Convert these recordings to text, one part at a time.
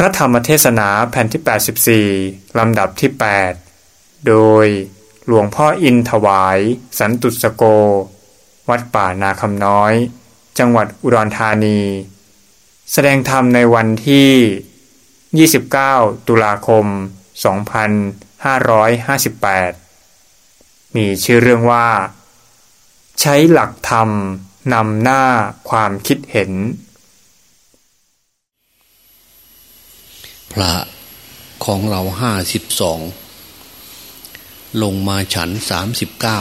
พระธรรมเทศนาแผ่นที่ 84 ลำดับที่ 8 โดยหลวงพ่ออินถวาย สันตุสโก วัดป่านาคำน้อย จังหวัดอุดรธานี แสดงธรรมในวันที่ 29 ตุลาคม 2558 มีชื่อเรื่องว่า ใช้หลักธรรมนำหน้าความคิดเห็น พระของเราห้าสิบสองลงมาฉันสามสิบเก้า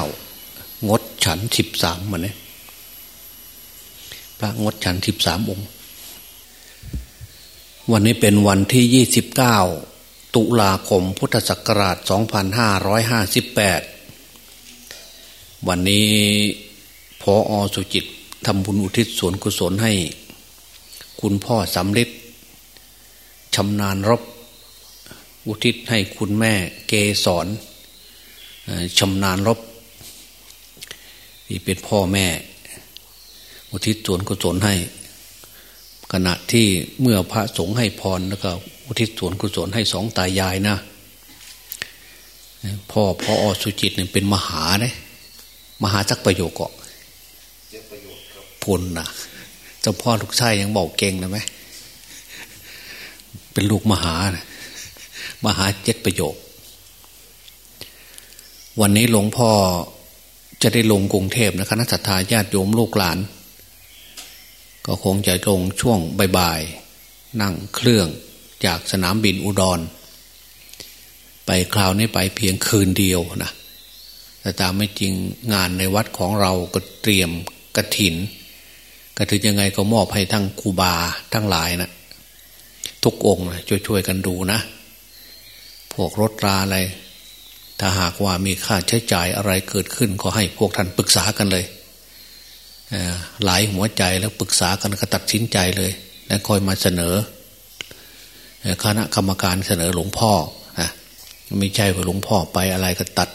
งดฉันสิบสามมาเนี่ยพระงดฉันสิบสามองค์ วันนี้เป็นวันที่ยี่สิบเก้าตุลาคมพุทธศักราชสองพันห้าร้อยห้าสิบแปดวันนี้พออสุจิตทำบุญอุทิศส่วนกุศลให้ คุณพ่อสำเร็จ ชำนาญรบ อุทิศให้คุณแม่เกสรชำนาญรบที่เป็นพ่อแม่ อุทิศส่วนกุศลให้ ขณะที่เมื่อพระสงฆ์ให้พรแล้วก็อุทิศส่วนกุศลให้สองตายายนะพ่อพ่ออสุจิตเนี่ยเป็นมหาเนี่ยมหาจักประโยคก็พลนะเจ้าพ่อลูกชายยังบอกเก่งนะไหม เป็นลูกมหานะมหาเจ็ดประโยค วันนี้หลวงพ่อจะได้ลงกรุงเทพนะคณะสัตยาญาติโยมลูกหลาน ก็คงจะลงช่วงบ่ายๆนั่งเครื่องจากสนามบินอุดร ไปคราวนี้ไปเพียงคืนเดียวนะแต่ตามไม่จริงงานในวัดของเราก็เตรียมกระถิน กระถินยังไงก็มอบให้ทั้งครูบาทั้งหลายนะ ทุกองค์ช่วยๆกันดูนะ พวกรถราอะไร ถ้าหากว่ามีค่าใช้จ่ายอะไรเกิดขึ้นก็ให้พวกท่านปรึกษากันเลยหลายหัวใจแล้วปรึกษากันก็ตัดสินใจเลย แล้วคอยมาเสนอคณะกรรมการเสนอหลวงพ่อนะไม่ใช่ว่าหลวงพ่อไปอะไรก็ตัด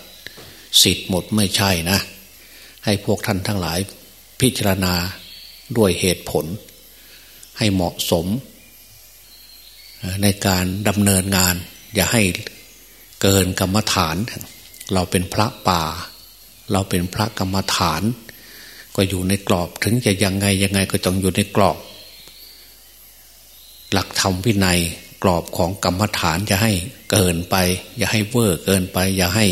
สิทธิ์หมดไม่ใช่นะ ให้พวกท่านทั้งหลายพิจารณาด้วยเหตุผล ให้เหมาะสม ในการดำเนินงาน อย่าให้เกินกรรมฐาน เราเป็นพระป่า เราเป็นพระกรรมฐาน ก็อยู่ในกรอบถึงจะยังไงยังไงก็ต้องอยู่ในกรอบ หลักธรรมวินัยกรอบของกรรมฐานจะให้เกินไป อย่าให้เวอร์เกินไป อย่าให้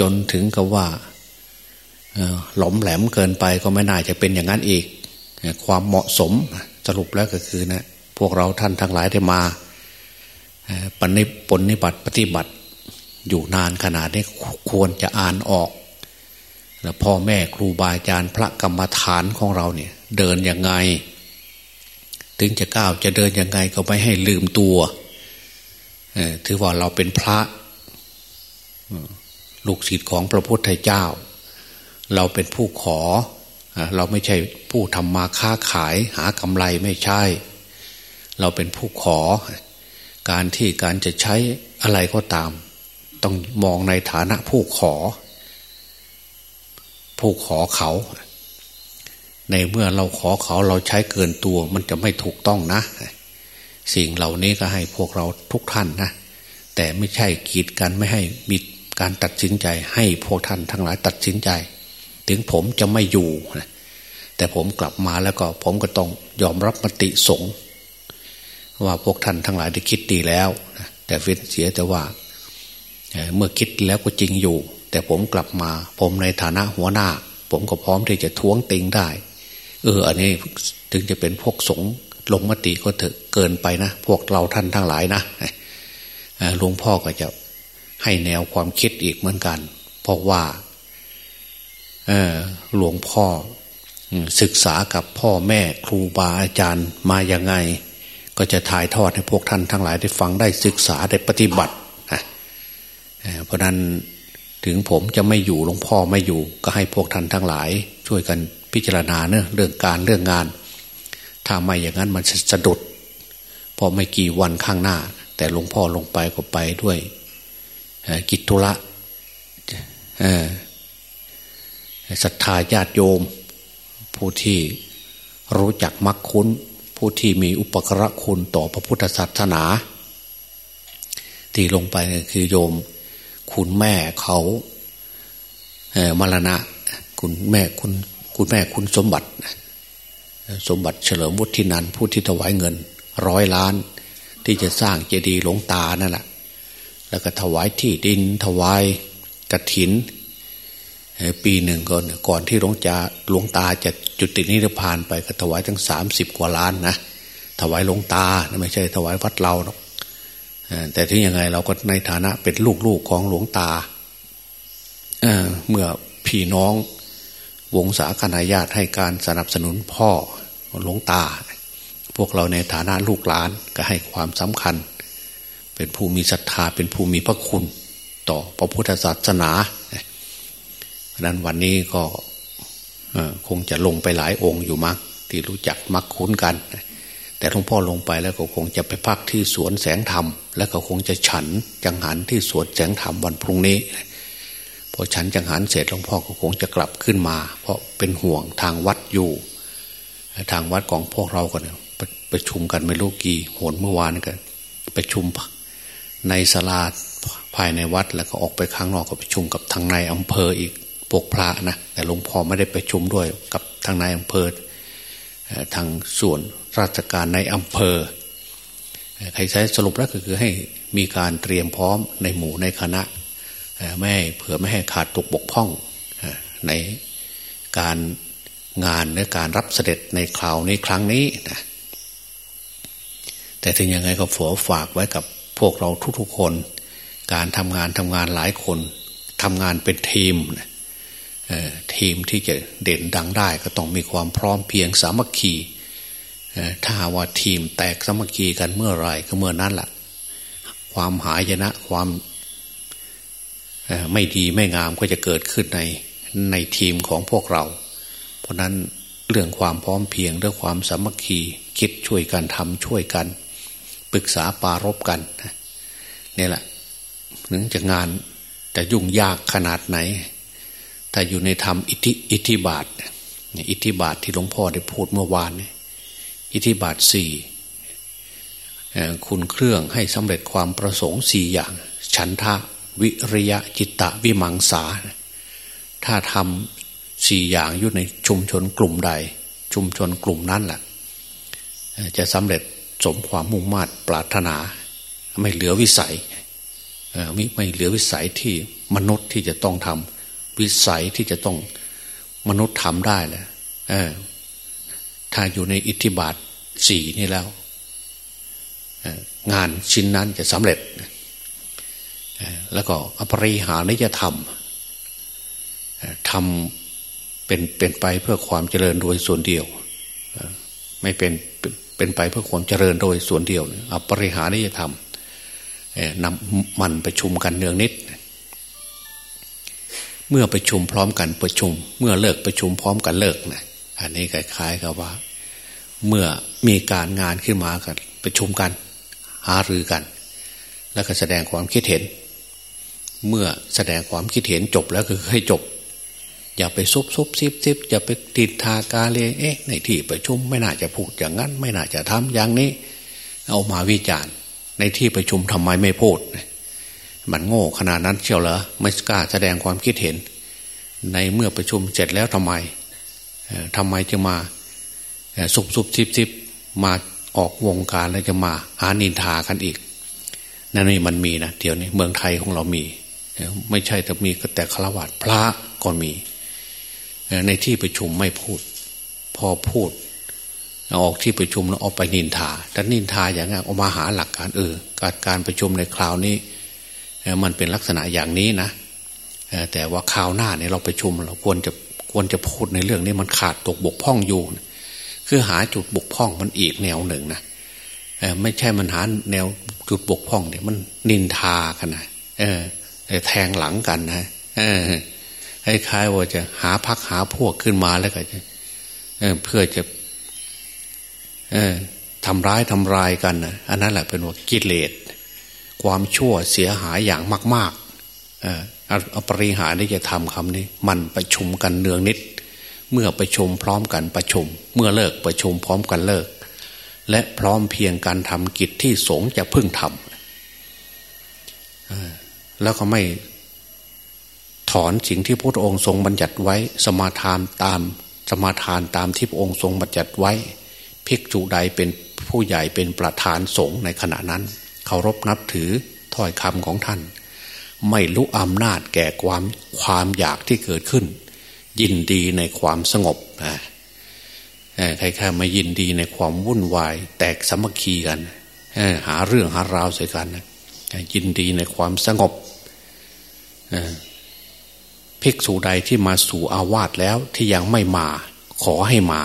จนถึงกับว่าหลอมแหลมเกินไปก็ไม่น่าจะเป็นอย่างนั้นอีก ความเหมาะสม สรุปแล้วก็คือนะพวกเราท่านทั้งหลายได้มาปณิปนิบัติปฏิบัติ อยู่นานขนาดนี้ควรจะอ่านออกแล้วพ่อแม่ครูบาอาจารย์พระกรรมฐานของเราเนี่ย เดินยังไง ถึงจะก้าวจะเดินยังไงก็ไม่ให้ลืมตัวถือว่าเราเป็นพระลูกศิษย์ของพระพุทธเจ้า เราเป็นผู้ขอ เราไม่ใช่ผู้ทำมาค้าขายหากำไรไม่ใช่ เราเป็นผู้ขอ การที่การจะใช้อะไรก็ตาม ต้องมองในฐานะผู้ขอ ผู้ขอเขา ในเมื่อเราขอเขาเราใช้เกินตัวมันจะไม่ถูกต้องนะ สิ่งเหล่านี้ก็ให้พวกเราทุกท่านนะแต่ไม่ใช่กีดกันไม่ให้มีการตัดสินใจให้พวกท่านทั้งหลายตัดสินใจ ถึงผมจะไม่อยู่แต่ผมกลับมาแล้วก็ผมก็ต้องยอมรับมติสงฆ์ว่าพวกท่านทั้งหลายได้คิดดีแล้วแต่เว้นเสียแต่ว่าเมื่อคิดแล้วก็จริงอยู่ แต่ผมกลับมา ผมในฐานะหัวหน้า ผมก็พร้อมที่จะท้วงติงได้ เออ อันนี้ถึงจะเป็นพวกสงฆ์ลงมติก็เถอะเกินไปนะ พวกเราท่านทั้งหลายนะหลวงพ่อก็จะให้แนวความคิดอีกเหมือนกัน เพราะว่า หลวงพ่อศึกษากับพ่อแม่ครูบาอาจารย์มาอย่างไง ก็จะถ่ายทอดให้พวกท่านทั้งหลายได้ฟังได้ศึกษาได้ปฏิบัตินะเพราะนั้นถึงผมจะไม่อยู่หลวงพ่อไม่อยู่ ก็ให้พวกท่านทั้งหลาย ช่วยกันพิจารณาเนอะเรื่องการเรื่องงานถ้าไม่อย่างนั้นมันสะดุดพอไม่กี่วันข้างหน้า แต่หลวงพ่อลงไปก็ไปด้วยกิจธุระ ศรัทธาญาติโยม ผู้ที่รู้จักมักคุ้น ผู้ที่มีอุปกระคุณต่อพระพุทธศาสนา ที่ลงไปคือโยม คุณแม่เขามรณะ คุณแม่คุณคุณแม่คุณสมบัติ สมบัติเฉลิมวุฒินันผู้ที่ถวายเงิน ร้อยล้าน ที่จะสร้างเจดีย์หลวงตานั่นแหละแล้วก็ถวายที่ดินถวายกระถิน ปีหนึ่งก่อนก่อนที่หลวงจาหลวงตาจะจุตินิพพานไปก็ถวายทั้งสามสิบกว่าล้านนะถวายหลวงตาไม่ใช่ถวายวัดเราหรอกแต่ที่ยังไงเราก็ในฐานะเป็นลูกๆของหลวงตาเเมื่อพี่น้องวงศาคณาญาติให้การสนับสนุนพ่อหลวงตา พวกเราในฐานะลูกหลานก็ให้ความสำคัญ เป็นผู้มีศรัทธาเป็นผู้มีพระคุณ ต่อพระพุทธศาสนา นั้นวันนี้ก็คงจะลงไปหลายองค์อยู่มั้งที่รู้จักมักคุ้นกัน แต่หลวงพ่อลงไปแล้วก็คงจะไปพักที่สวนแสงธรรม แล้วก็คงจะฉันจังหันที่สวนแสงธรรมวันพรุ่งนี้พอฉันจังหันเสร็จหลวงพ่อก็คงจะกลับขึ้นมา เพราะเป็นห่วงทางวัดอยู่ ทางวัดของพวกเรากันประชุมกันไม่รู้กี่โหนเมื่อวานกันประชุมในสลาภายในวัดแล้วก็ออกไปข้างนอกก็ประชุมกับทางในอำเภออีก พวกพระนะแต่หลวงพ่อไม่ได้ไปชุมด้วยกับทางนายอำเภอทางส่วนราชการในอำเภอใครใช้สรุปแล้วก็คือให้มีการเตรียมพร้อมในหมู่ในคณะไม่ให้เผื่อไม่ให้ขาดตกบกพร่องในการงานและการรับเสด็จในคราวในครั้งนี้นะแต่ถึงยังไงก็ฝอฝากไว้กับพวกเราทุกๆคน การทำงานทำงานหลายคนทำงานเป็นทีมนะ ทีมที่จะเด่นดังได้ก็ต้องมีความพร้อมเพียงสามัคคีถ้าว่าทีมแตกสามัคคีกันเมื่อไรก็เมื่อนั้นแหละความหายนะความไม่ดีไม่งามก็จะเกิดขึ้นในในทีมของพวกเรา เพราะนั้นเรื่องความพร้อมเพียงเรื่องความสามัคคีคิดช่วยกันทำช่วยกัน ปรึกษาปารบกันนี่แหละถึงจะงานจะยุ่งยากขนาดไหน ถ้าอยู่ในธรรมอิทธิอิทธิบาทอิทธิบาทที่หลวงพ่อได้พูดเมื่อวานอิทธิบาทสี่คุณเครื่องให้สำเร็จความประสงค์สี่อย่าง ฉันทะวิริยะจิตตะวิมังสา ถ้าทำสี่อย่างอยู่ในชุมชนกลุ่มใด ชุมชนกลุ่มนั้นแหละจะสำเร็จสมความมุ่งมา่ปรารถนา ไม่เหลือวิสัยไม่ไม่เหลือวิสัยที่มนุษย์ที่จะต้องทำ วิสัยที่จะต้องมนุษย์ทำได้แหละถ้าอยู่ในอิทธิบาทสี่นี่แล้วงานชิ้นนั้นจะสำเร็จ แล้วก็อภริหานิจะทำทำเป็นเป็นไปเพื่อความเจริญโดยส่วนเดียว ไม่เป็นเป็นไปเพื่อความเจริญโดยส่วนเดียวอภริหานิจะทำนำมันประชุมกันเนืองนิดเเมื่อประชุมพร้อมกันประชุม เมื่อเลิกประชุมพร้อมกันเลิกนะอันนี้คล้ายๆกับว่า เมื่อมีการงานขึ้นมากันประชุมกัน หารือกัน แล้วก็แสดงความคิดเห็น เมื่อแสดงความคิดเห็นจบแล้วคือให้จบ อย่าไปซุบซุบซิบซิบอย่าไปติดทากาเลยเอ๊ะ ในที่ประชุมไม่น่าจะพูดอย่างนั้น ไม่น่าจะทำอย่างนี้ เอามาวิจารณ์ ในที่ประชุมทำไมไม่พูด มันโง่ขนาดนั้นเชียวเหรอไม่กล้าแสดงความคิดเห็น ในเมื่อประชุมเสร็จแล้วทำไมทำไมจะมาสุบสุบซิบซิบมาออกวงการแล้วจะมาหานินทากันอีก นั่นนี่มันมีนะเดี๋ยวนี้เมืองไทยของเรามี ไม่ใช่แต่มีแต่ฆราวาสพระก็มี ในที่ประชุมไม่พูด พอพูดออกที่ประชุมแล้วออกไปนินทาแต่นินทาอย่างนี้ออกมาหาหลักการเออการการประชุมในคราวนี้ มันเป็นลักษณะอย่างนี้นะแต่ว่าคราวหน้าเนี่ยเราไปชุมเราควรจะควรจะพูดในเรื่องนี้มันขาดตกบกพร่องอยู่ คือหาจุดบกพร่องมันอีกแนวหนึ่งนะไม่ใช่มันหาแนวจุดบกพร่องเนี่ยมันนินทากันนะเออแทงหลังกันนะเออคล้ายๆว่าจะหาพักหาพวกขึ้นมาแล้วก็จะเพื่อจะอทำร้ายทำลายกันนะอันนั้นแหละเป็นว่ากิเลส ความชั่วเสียหายอย่างมากๆอปริหารที่จะทำคำนี้ มันประชุมกันเนืองนิด เมื่อประชุมพร้อมกันประชุม เมื่อเลิกประชุมพร้อมกันเลิก และพร้อมเพียงการทำกิจที่สงจะพึ่งทำแล้วก็ไม่ถอนสิ่งที่พระองค์ทรงบัญญัติไว้ สมาทานตามสมาทานตามที่พระองค์ทรงบัญญัติไว้ภิกษุใดเป็นผู้ใหญ่เป็นประธานสงฆ์ในขณะนั้น เคารพนับถือถ้อยคำของท่าน ไม่รู้อำนาจแก่ความความอยากที่เกิดขึ้น ยินดีในความสงบนะใครๆมายินดีในความวุ่นวาย แตกสมัคคีกันหาเรื่องหาราวใส่กันยินดีในความสงบภิกษุใดที่มาสู่อาวาสแล้วที่ยังไม่มาขอให้มา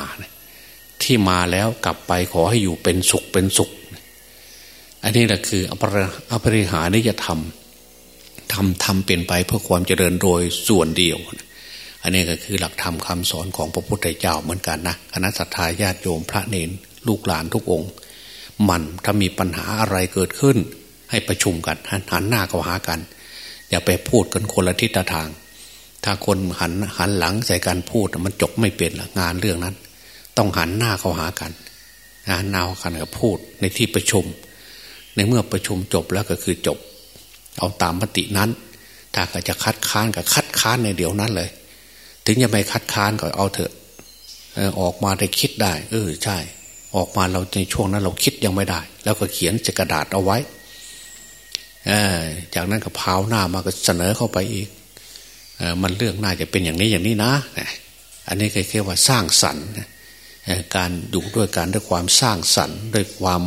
ที่มาแล้วกลับไปขอให้อยู่เป็นสุขเป็นสุข อันนี้แหละคืออภริหานิยธรรมทำทำเป็นไปเพื่อความเจริญโดยส่วนเดียว อันนี้ก็คือหลักธรรมคาสอนของพระพุทธเจ้าเหมือนกันนะคณะสัตยาญาติโยมพระเนนลูกหลานทุกองค์ มันถ้ามีปัญหาอะไรเกิดขึ้น ให้ประชุมกันหันหน้าเข้าหากัน อย่าไปพูดกันคนละทิศทาง ถ้าคนหันหันหลังใส่การพูดมันจบไม่เป็นงานเรื่องนั้น ต้องหันหน้าเข้าหากันงานนากันกับพูดในที่ประชุม ในเมื่อประชุมจบแล้วก็คือจบ เอาตามมตินั้น ถ้าจะคัดค้านก็คัดค้านในเดี๋ยวนั้นเลย ถึงจะไม่คัดค้านก็เอาเถอะออกมาได้คิดได้ เออใช่ ออกมาเราในช่วงนั้นเราคิดยังไม่ได้ แล้วก็เขียนจกระดาษเอาไว้จากนั้นก็พาวหน้ามาก็เสนอเข้าไปอีกมันเรื่องน่าจะเป็นอย่างนี้อย่างนี้นะอันนี้ก็เรียกว่าสร้างสรรค์การดูด้วยการด้วยความสร้างสรรค์ด้วยความ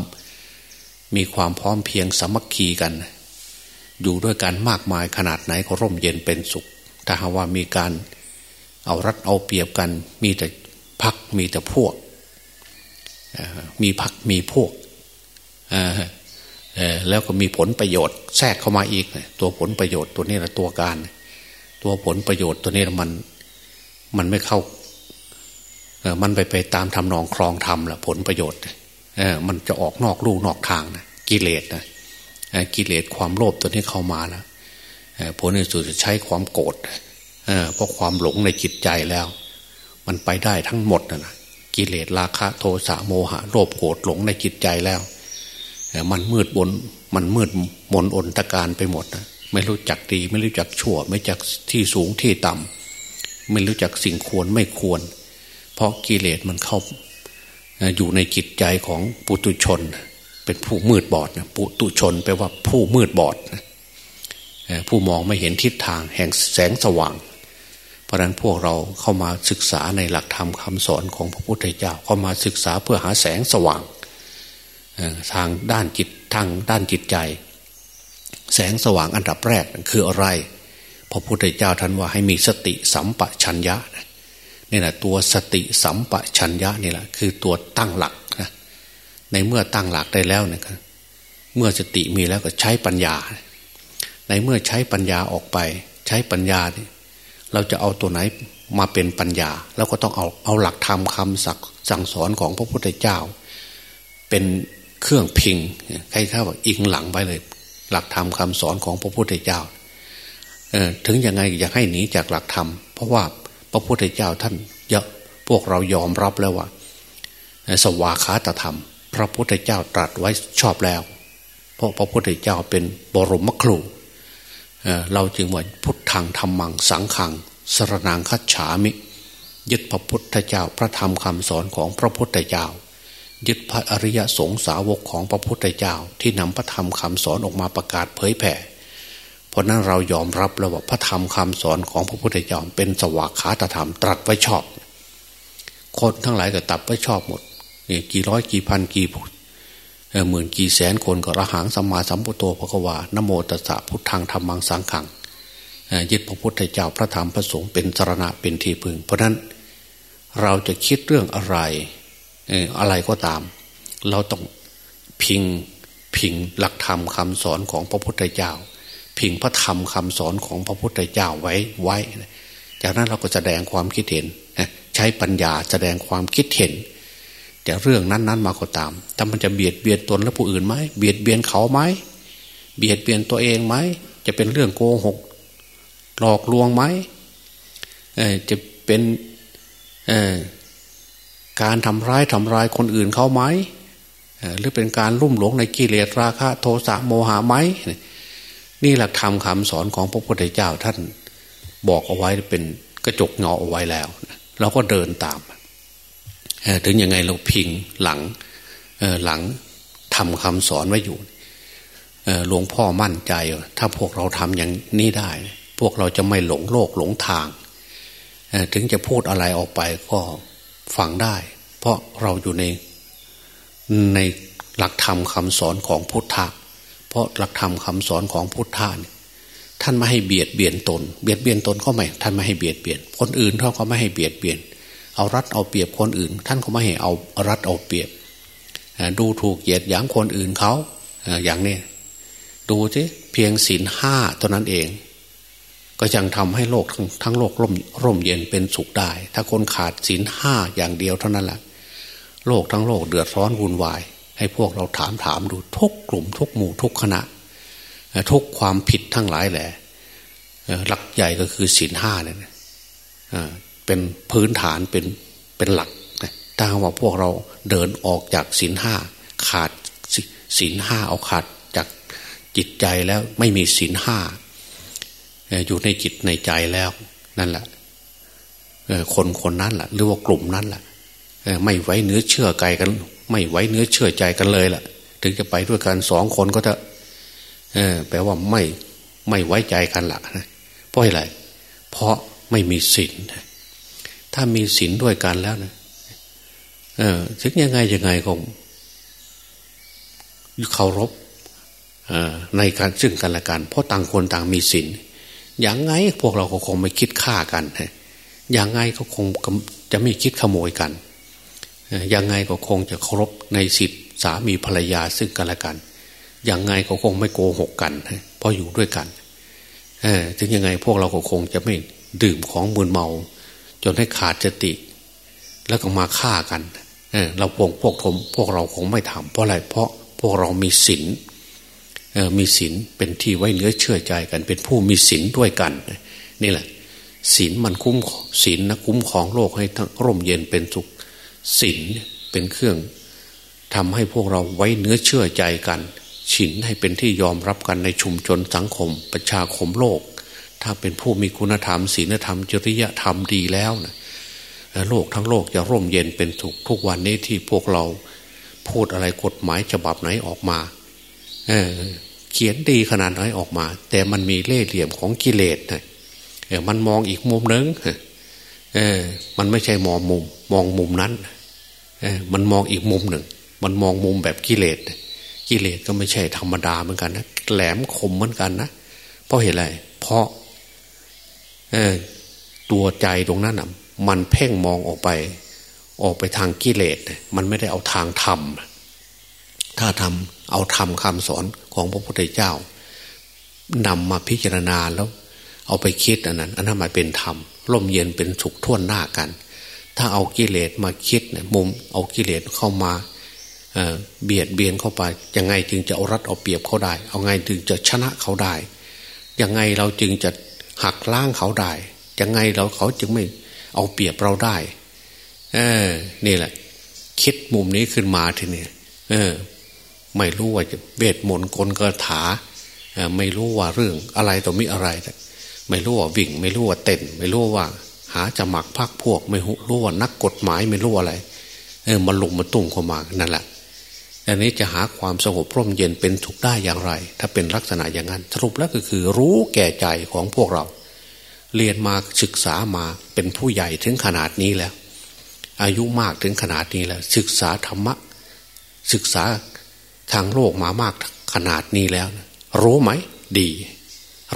มีความพร้อมเพียงสามัคคีกัน อยู่ด้วยกันมากมายขนาดไหนก็ร่มเย็นเป็นสุข ถ้าหากว่ามีการเอารัดเอาเปรียบกัน มีแต่พักมีแต่พวก มีพักมีพวก แล้วก็มีผลประโยชน์ แทรกเข้ามาอีก ตัวผลประโยชน์ตัวนี้แหละตัวการ ตัวผลประโยชน์ตัวนี้มันมันไม่เข้า มันไปไปตามทำนองครองทำละผลประโยชน์ เออมันจะออกนอกลู่นอกทางนะกิเลสนะกิเลสความโลภตัวนี้เข้ามาแล้วผลในสุดจะใช้ความโกรธเพราะความหลงในจิตใจแล้ว มันไปได้ทั้งหมดนะกิเลสราคะโทสะโมหะโลภโกรธหลงในจิตใจแล้วมันมืดบนมันมืดมนอนตะการไปหมดนะไม่รู้จักดี ไม่รู้จักชั่ว ไม่จักที่สูงที่ต่ำไม่รู้จักสิ่งควรไม่ควร เพราะกิเลสมันเข้า อยู่ในจิตใจของปุตุชน เป็นผู้มืดบอดนะปุตุชนแปลว่าผู้มืดบอดผู้มองไม่เห็นทิศทางแห่งแสงสว่าง เพราะนั้นพวกเราเข้ามาศึกษาในหลักธรรมคำสอนของพระพุทธเจ้าเข้ามาศึกษาเพื่อหาแสงสว่างทางด้านจิตทางด้านจิตใจ แสงสว่างอันดับแรกคืออะไร พระพุทธเจ้าท่านว่าให้มีสติสัมปชัญญะ นี่แหละตัวสติสัมปชัญญะนี่แหละคือตัวตั้งหลักนะในเมื่อตั้งหลักได้แล้วเนี่ยเมื่อสติมีแล้วก็ใช้ปัญญา ในเมื่อใช้ปัญญาออกไป ใช้ปัญญาเนี่ยเราจะเอาตัวไหนมาเป็นปัญญา แล้วก็ต้องเอาเอาหลักธรรมคำสักสั่งสอนของพระพุทธเจ้า เป็นเครื่องพิงใครเข้าว่าอิงหลังไปเลย หลักธรรมคาสอนของพระพุทธเจ้าถึงยังไงอยากให้หนีจากหลักธรรม เพราะว่า ระพุทธเจ้าท่านเยอะพวกเรายอมรับแล้วว่าสวากขาตธรรม พระพุทธเจ้าตรัสไว้ชอบแล้ว เพราะพระพุทธเจ้าเป็นบรมครูเราจึงว่าพุทธังธรรมังสังขังสรนางคัจฉามิ ยึดพระพุทธเจ้าพระธรรมคำสอนของพระพุทธเจ้า ยึดพระอริยสงสาวกของพระพุทธเจ้าที่นำพระธรรมคำสอนออกมาประกาศเผยแผ่ ราะนั้นเรายอมรับแล้วว่าพระธรรมคำสอนของพระพุทธเจ้าเป็นสวากขาตธรรมตรัสไว้ชอบ คนทั้งหลายก็ตับไว้ชอบหมดนี่กี่ร้อยกี่พันกี่หมื่นกี่แสนคนก็ระหังสัมมาสัมพุทโธพระกวานโมตัสสะพุทธังธรรมังสังขังยึดพระพุทธเจ้าพระธรรมพระสงฆ์เป็นสารณะเป็นที่พึง เพราะนั้นเราจะคิดเรื่องอะไรอะไรก็ตาม เราต้องพิงพิงหลักธรรมคำสอนของพระพุทธเจ้า พิงพระธรรมคำสอนของพระพุทธเจ้าไว้ไว้ จากนั้นเราก็แสดงความคิดเห็นใช้ปัญญาแสดงความคิดเห็น แต่เรื่องนั้น ๆ มาก็ตามถ้ามันจะเบียดเบียนตนและผู้อื่นไหมเบียดเบียนเขาไหมเบียดเบียนตัวเองไหมจะเป็นเรื่องโกหก หลอกลวงไหมจะเป็นการทำร้ายทำร้ายคนอื่นเขาไหมหรือเป็นการลุ่มหลงในกิเลสราคะ โทสะโมหะไหม นี่หลักธรรมคำสอนของพระพุทธเจ้าท่านบอกเอาไว้เป็นกระจกเงาเอาไว้แล้วเราก็เดินตามถึงยังไงเราพิงหลังหลังทำคำสอนไว้อยู่หลวงพ่อมั่นใจ ถ้าพวกเราทำอย่างนี้ได้ พวกเราจะไม่หลงโลกหลงทาง ถึงจะพูดอะไรออกไปก็ฟังได้ เพราะเราอยู่ในในหลักธรรมคำสอนของพุทธะ ราะหลักธรรมคำสอนของพุทธะท่านไม่ให้เบียดเบียนตน เบียดเบียนตนก็ไม่ ท่านไม่ให้เบียดเบียน คนอื่นเขาก็ไม่ให้เบียดเบียน เอารัดเอาเปรียบคนอื่น ท่านก็ไม่ให้เอารัดเอาเปรียบ ดูถูกเหยียดหยามคนอื่นเขาอย่างนี้ดูสิเพียงศีลห้าตัวนั้นเอง ก็ยังทำให้โลกทั้งทั้งโลกร่มร่มเย็นเป็นสุขได้ ถ้าคนขาดศีลห้าอย่างเดียวเท่านั้นแหละโลกทั้งโลกเดือดร้อนวุ่นวาย ให้พวกเราถามถามดูทุกกลุ่ม ทุกหมู่ทุกคณะ ทุกความผิดทั้งหลายแหละหลักใหญ่ก็คือศีลห้าเนี่ยเป็นพื้นฐานเป็นเป็นหลักถ้าว่าพวกเราเดินออกจากศีลห้าขาดศีลห้าเอาขาดจากจิตใจแล้วไม่มีศีลห้าอยู่ในจิตในใจแล้วนั่นแหละคนคนนั้นแหละหรือว่ากลุ่มนั้นแหละไม่ไว้เนื้อเชื่อใจกัน ไม่ไว้เนื้อเชื่อใจกันเลยล่ะ ถึงจะไปด้วยกันสองคนก็จะแปลว่าไม่ไม่ไว้ใจกันละเพราะอะไร เพราะไม่มีศีลถ้ามีศีลด้วยกันแล้วนะเออถึงยังไงยังไงคงเคารพในการซึ่งกันและกัน เพราะต่างคนต่างมีศีลอย่างไงพวกเราก็คงไม่คิดฆ่ากันอย่างไงก็คงจะไม่คิดขโมยกัน ยังไงก็คงจะเคารพในสิทธิสามีภรรยาซึ่งกันและกันย่างไงก็คงไม่โกหกกันเพราะอยู่ด้วยกันถึงยังไงพวกเราก็คงจะไม่ดื่มของมืนเมา จนให้ขาดสติ แล้วก็มาฆ่ากันเเราพวกพวกทมพวกเราคงไม่ทำเพราะอะไรเพราะพวกเรามีศีลมีศีลเป็นที่ไว้เนื้อเชื่อใจกัน เป็นผู้มีศีลด้วยกัน นี่แหละศีลมันคุ้มศีลนะคุ้มของโลกให้ทั้งร่มเย็นเป็นสุข ศีลเป็นเครื่องทำให้พวกเราไว้เนื้อเชื่อใจกันฉินให้เป็นที่ยอมรับกันในชุมชนสังคม ประชาคมโลก ถ้าเป็นผู้มีคุณธรรมศีลธรรมจริยธรรมดีแล้วนะโลกทั้งโลกจะร่มเย็นเป็นทุกทุกวันนี้ที่พวกเราพูดอะไรกฎหมายฉบับไหนออกมาเเขียนดีขนาดไหนออกมา แต่มันมีเล่ห์เหลี่ยมของกิเลสนะมันมองอีกมุมนึงเออมันไม่ใช่มองมุม มองมุมนั้นเมันมองอีกมุมหนึ่ง มันมองมุมแบบกิเลสกิเลสก็ไม่ใช่ธรรมดาเหมือนกันนะแหลมคมเหมือนกันนะเพราะเหตุอะไร เพราะตัวใจตรงนั้นอะมันเพ่งมองออกไป ออกไปทางกิเลสมันไม่ได้เอาทางธรรมถ้าทำเอาธรรมคำสอนของพระพุทธเจ้านำมาพิจารณาแล้ว เอาไปคิดอันนั้น อันนั้นมาเป็นธรรมร่มเย็นเป็นสุขท่วนหน้ากัน ถ้าเอากิเลสมาคิดเนี่ยมุมเอากิเลสเข้ามาเบียดเบียนเข้าไปยังไงจึงจะเอารัดเอาเปรียบเขาได้ เอาไงจึงจะชนะเขาได้ยังไงเราจึงจะหักล้างเขาได้ยังไงเราเขาจึงไม่เอาเปรียบเราได้ เออ นี่แหละ คิดมุมนี้ขึ้นมาทีนี้เออ ไม่รู้ว่าจะเวทมนต์กลกระถาไม่รู้ว่าเรื่องอะไรต่อมีอะไร ไม่รู้ว่าวิ่ง ไม่รู้ว่าเต้น ไม่รู้ว่า หาจะหมักพักพวกไม่รู้ว่านักกฎหมายไม่รู้อะไร เออมันลงมาตุ้งเข้ามานั่นแหละอันนี้จะหาความสงบร่มเย็นเป็นถูกได้อย่างไร ถ้าเป็นลักษณะอย่างนั้น สรุปแล้วก็คือรู้แก่ใจของพวกเรา เรียนมาศึกษามาเป็นผู้ใหญ่ถึงขนาดนี้แล้ว อายุมากถึงขนาดนี้แล้ว ศึกษาธรรมะ ศึกษาทางโลกมามากขนาดนี้แล้ว รู้ไหม ดี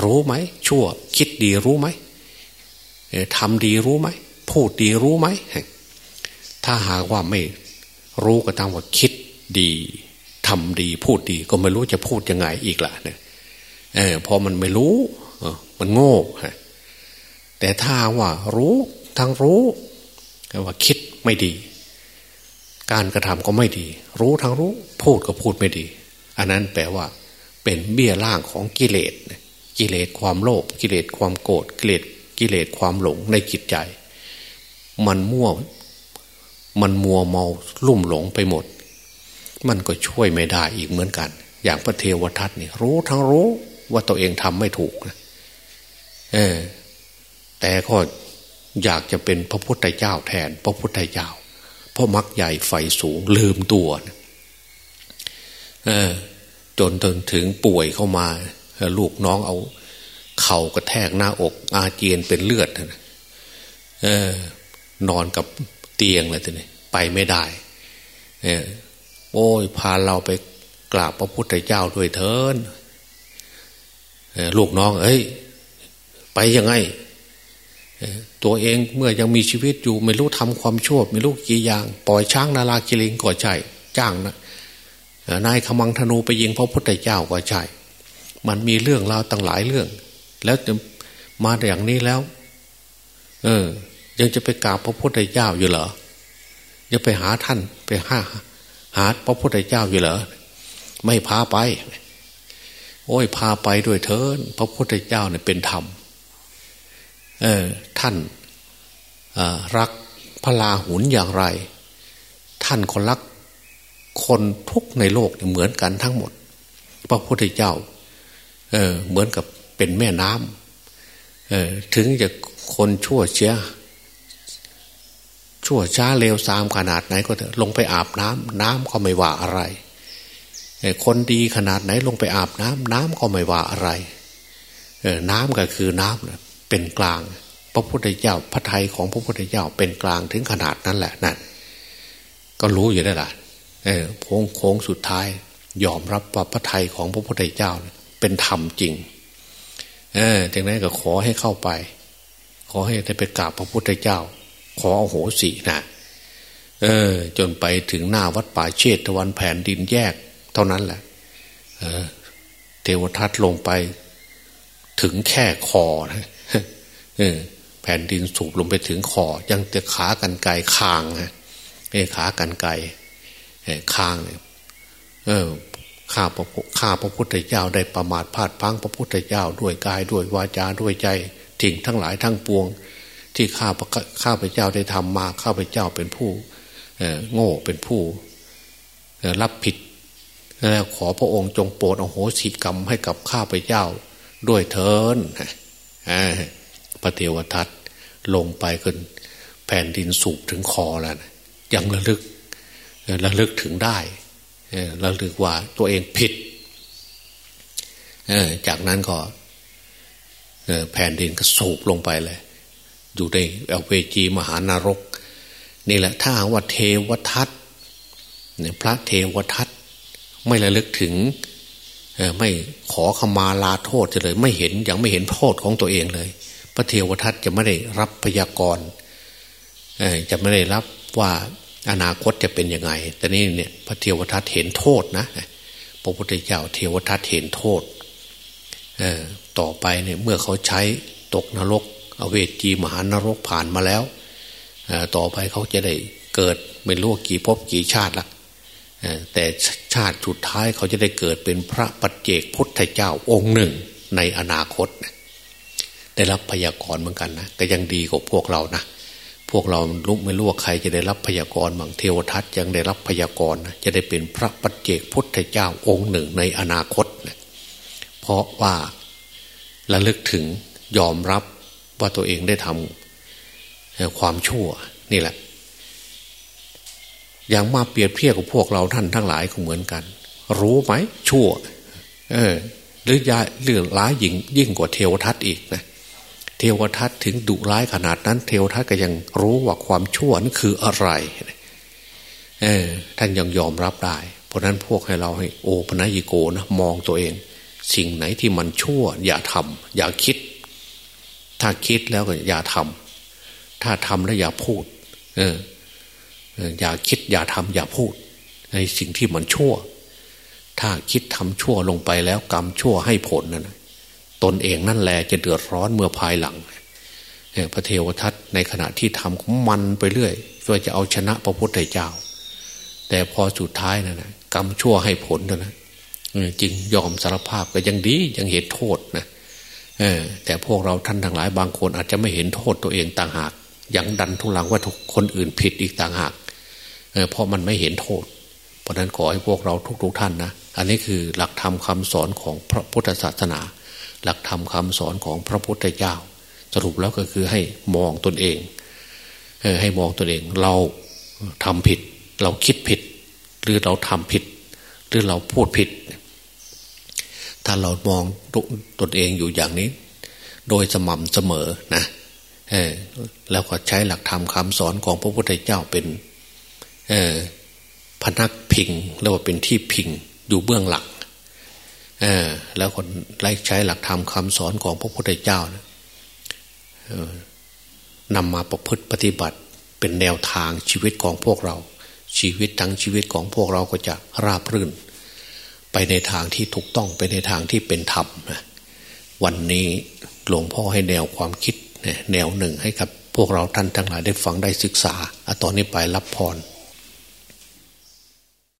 รู้ไหม ชั่ว คิดดีรู้ไหม ทำดีรู้ไหมพูดดีรู้ไหมถ้าหากว่าไม่รู้ก็ตามว่าคิดดีทำดีพูดดีก็ไม่รู้จะพูดยังไงอีกล่ะเนี่ยเออพอมันไม่รู้มันโง่แต่ถ้าว่ารู้ทั้งรู้ว่าคิดไม่ดี การกระทำก็ไม่ดี รู้ทั้งรู้ พูดก็พูดไม่ดี อันนั้นแปลว่า เป็นเบี้ยล่างของกิเลสกิเลสความโลภกิเลสความโกรธกิเลส กิเลสความหลงในจิตใจ มันมั่วมันมัวเมาลุ่มหลงไปหมด มันก็ช่วยไม่ได้อีกเหมือนกัน อย่างพระเทวทัตนี่รู้ทั้งรู้ว่าตัวเองทำไม่ถูกนะเออ แต่ก็อยากจะเป็นพระพุทธเจ้าแทน พระพุทธเจ้าเพราะมักใหญ่ไฟสูงลืมตัวนะเออ จนจนถึงป่วยเข้ามา ลูกน้องเอา ข่ากระแทกหน้าอก อาเจียนเป็นเลือดนะเออนอนกับเตียงเลยทีนี้ไปไม่ได้เออโอ้ยพาเราไปกราบพระพุทธเจ้าด้วยเถินลูกน้อง เอ้ย ไปยังไงตัวเองเมื่อยังมีชีวิตอยู่ ไม่รู้ทำความชั่วไม่รู้กี่อย่าง ปล่อยช้างนาลากิลิงก็ใช่จ้างนะนายขมังธนูไปยิงพระพุทธเจ้าก็ใช่ มันมีเรื่องราวตั้งหลายเรื่อง แล้วจะมาอย่างนี้แล้ว เออ ยังจะไปกราบพระพุทธเจ้าอยู่เหรอยังไปหาท่านไปหาหาพระพุทธเจ้าอยู่เหรอไม่พาไป โอ้ยพาไปด้วยเถินพระพุทธเจ้าเนี่ยเป็นธรรมเออท่านรักพระลาหุนอย่างไร ท่านคนรักคนทุกในโลกเหมือนกันทั้งหมด พระพุทธเจ้าเออเหมือนกับ เป็นแม่น้ำเออถึงจะคนชั่วเชียชั่วช้าเลวซามขนาดไหนก็เถอะลงไปอาบน้ำน้ำก็ไม่ว่าอะไรคนดีขนาดไหนลงไปอาบน้ำน้ำก็ไม่ว่าอะไรน้ำก็คือน้ำเป็นกลาง พระพุทธเจ้าพระไทยของพระพุทธเจ้าเป็นกลางถึงขนาดนั้นแหละนั่นก็รู้อยู่ได้ละโค้งโค้งสุดท้าย ยอมรับว่าพระไทยของพระพุทธเจ้าเป็นธรรมจริง เออจากนั้นก็ขอให้เข้าไป ขอให้ได้ไปกราบพระพุทธเจ้า ขอโอโหสินะเออ จนไปถึงหน้าวัดป่าเชตวันแผ่นดินแยก เท่านั้นแหละเทวทัตลงไป ถึงแค่คอนะแผ่นดินสูบลงไปถึงคอ ยังจะขากันไกคางนะขากันไกคางเนี่ย ข้าพระข้าพระพุทธเจ้าได้ประมาทพลาดพังพระพุทธเจ้าด้วยกายด้วยวาจาด้วยใจทิ้งทั้งหลายทั้งปวง ที่ข้าพระข้าพระเจ้าได้ทำมาข้าพระเจ้าเป็นผู้โง่เป็นผู้รับผิดแล้วขอพระองค์จงโปรดอโหสิกรรมให้กับข้าพเจ้าด้วยเทินพระเทวทัตลงไปขึ้นแผ่นดินสูบถึงคอแล้วนะยังระลึกระลึกถึงได้ ระลึกว่าตัวเองผิด จากนั้นก็แผ่นดินก็สูบลงไปเลย อยู่ในเอเวจีมหานรก นี่แหละถ้าว่าเทวทัตพระเทวทัตไม่ระลึกถึงไม่ขอขมาลาโทษเลย ไม่เห็นยังไม่เห็นโทษของตัวเองเลย พระเทวทัตจะไม่ได้รับพยากรณ์จะไม่ได้รับว่า อนาคตจะเป็นยังไง แต่นี่เนี่ยพระเทวทัตเห็นโทษนะพระพุทธเจ้าเทวทัตเห็นโทษต่อไปเนี่ยเมื่อเขาใช้ตกนรกอเวจีมหานรกผ่านมาแล้วต่อไปเขาจะได้เกิดไม่รู้กี่ภพกี่ชาติละแต่ชาติสุดท้ายเขาจะได้เกิดเป็นพระปัจเจกพุทธเจ้าองค์หนึ่งในอนาคตได้รับพยากรณ์เหมือนกันนะก็ยังดีกว่าพวกเรานะ พวกเราลุกไม่รู้ว่าใครจะได้รับพยากรณ์บางเทวทัตยังได้รับพยากรณ์จะได้เป็นพระปัจเจกพุทธเจ้าองค์หนึ่งในอนาคตเพราะว่าระลึกถึงยอมรับว่าตัวเองได้ทำความชั่วนี่แหละ อย่างมาเปรียบเทียบกับพวกเราท่านทั้งหลายก็เหมือนกัน รู้ไหมชั่ว เออ หรือยาเรื่องร้ายยิ่งยิ่งกว่าเทวทัตอีกนะ เทวทัตถึงดุร้ายขนาดนั้น เทวทัตก็ยังรู้ว่าความชั่วนั้นคืออะไรเออท่านยังยอมรับได้ เพราะนั้นพวกให้เราให้โอปนัยิโกนะมองตัวเอง สิ่งไหนที่มันชั่ว อย่าทำอย่าคิด ถ้าคิดแล้วก็อย่าทำถ้าทำแล้วอย่าพูด เอออย่าคิดอย่าทำอย่าพูด ในสิ่งที่มันชั่ว ถ้าคิดทำชั่วลงไปแล้วกรรมชั่วให้ผลนั่น ตนเองนั่นแหละจะเดือดร้อนเมื่อภายหลังพระเทวทัตในขณะที่ทำของมันไปเรื่อยเพื่อจะเอาชนะพระพุทธเจ้า แต่พอสุดท้ายนั่นนะกรรมชั่วให้ผลนะจึงยอมสารภาพก็ยังดียังเห็นโทษนะแต่พวกเราท่านทั้งหลายบางคนอาจจะไม่เห็นโทษตัวเองต่างหาก ยังดันทุลังว่าทุกคนอื่นผิดอีกต่างหากเพราะมันไม่เห็นโทษ เพราะนั้นขอให้พวกเราทุกๆทท่านนะ อันนี้คือหลักธรรมคาสอนของพระพุทธศาสนา หลักธรรมคาสอนของพระพุทธเจ้า สรุปแล้วก็คือให้มองตนเองให้มองตนเอง เราทำผิด เราคิดผิด หรือเราทำผิด หรือเราพูดผิด ถ้าเรามองตนเองอยู่อย่างนี้ โดยสม่ำเสมอนะแล้วก็ใช้หลักธรรมคำสอนของพระพุทธเจ้าเป็นพนักพิงเรียกว่าเป็นที่พิงอยู่เบื้องหลัง แล้วคนไล่ใช้หลักธรรมคำสอนของพระพุทธเจ้านะนำมาประพฤติปฏิบัติเป็นแนวทางชีวิตของพวกเรา ชีวิตทั้งชีวิตของพวกเราก็จะราบรื่น ไปในทางที่ถูกต้องไปในทางที่เป็นธรรมนะวันนี้หลวงพ่อให้แนวความคิดแนวหนึ่งให้กับพวกเราท่านทั้งหลายได้ฟังได้ศึกษาอตอนนี้ไปรับพร